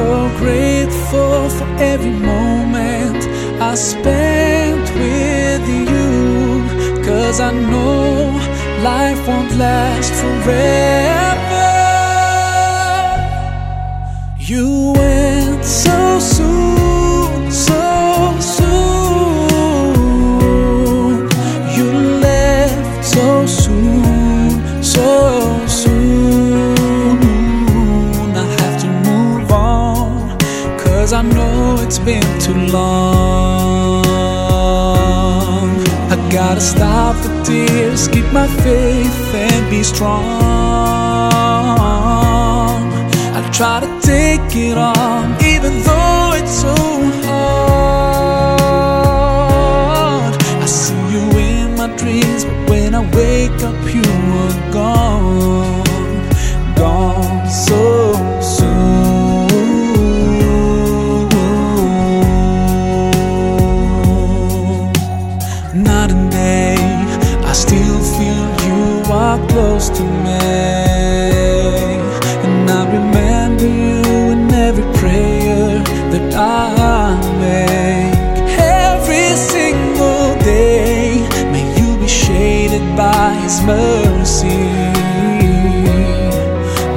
So grateful for every moment I spent with you. Cause I know life won't last forever. You went so soon, cause I know it's been too long. I gotta stop the tears, keep my faith and be strong. I try to take it on, even though it's so hard. I see you in my dreams, but when I wake up, you are gone, Every single day, may you be shaded by His mercy.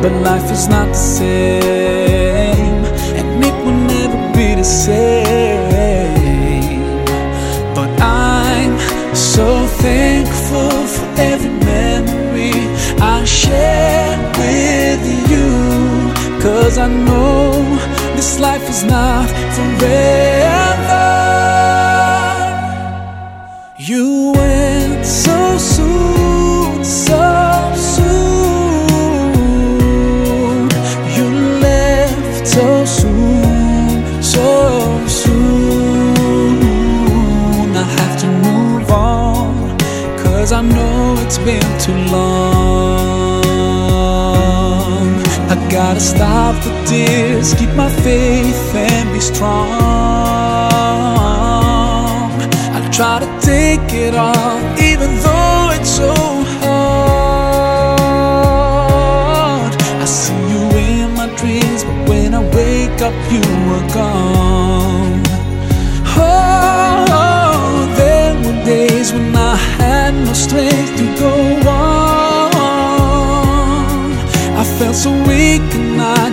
But life is not the same, and it will never be the same. But I'm so thankful for every memory I share with you. Cause I know this life is not forever. You went so soon, so soon. You left so soon, so soon. I have to move on, cause I know it's been too long. Gotta stop the tears, keep my faith and be strong. I try to take it on, even though it's so hard. I see you in my dreams, but when I wake up, you are gone.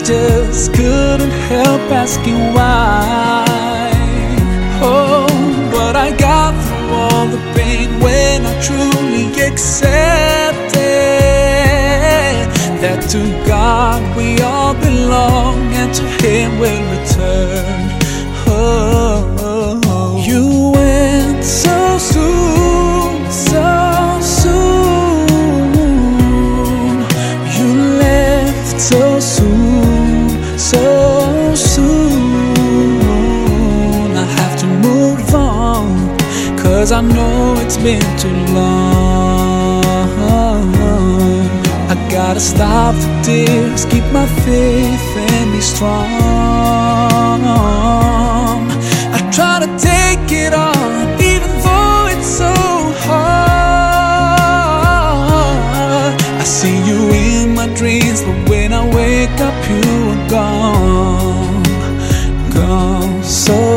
Just couldn't help asking why. Oh, but I got through all the pain when I truly accepted that to God we all belong and to Him we'll return. Cause I know it's been too long. I gotta stop the tears, keep my faith and be strong. I try to take it on, even though it's so hard. I see you in my dreams, but when I wake up, you are gone. Gone so